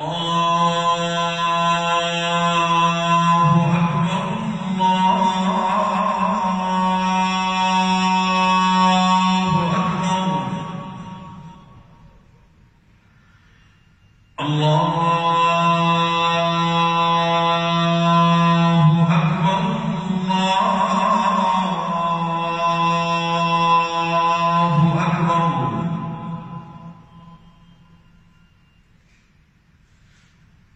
الله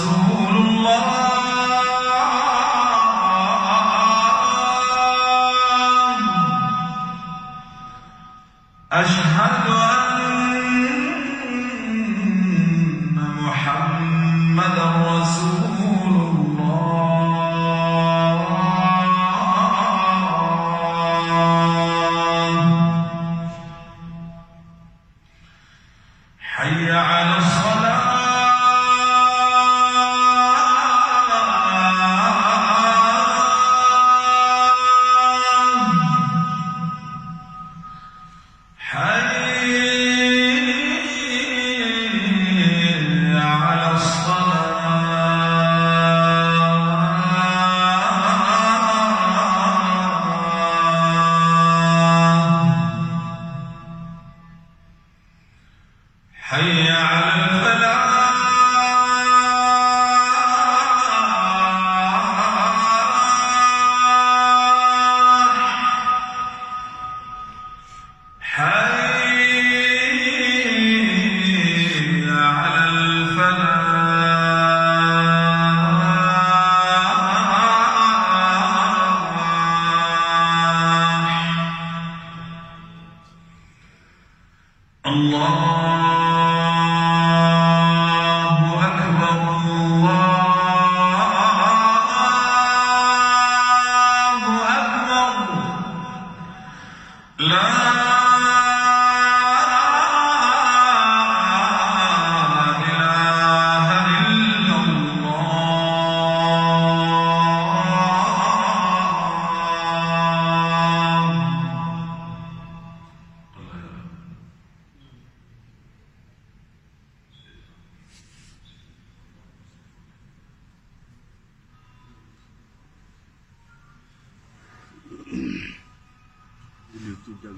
رسول الله. الله أكبر 你六祝大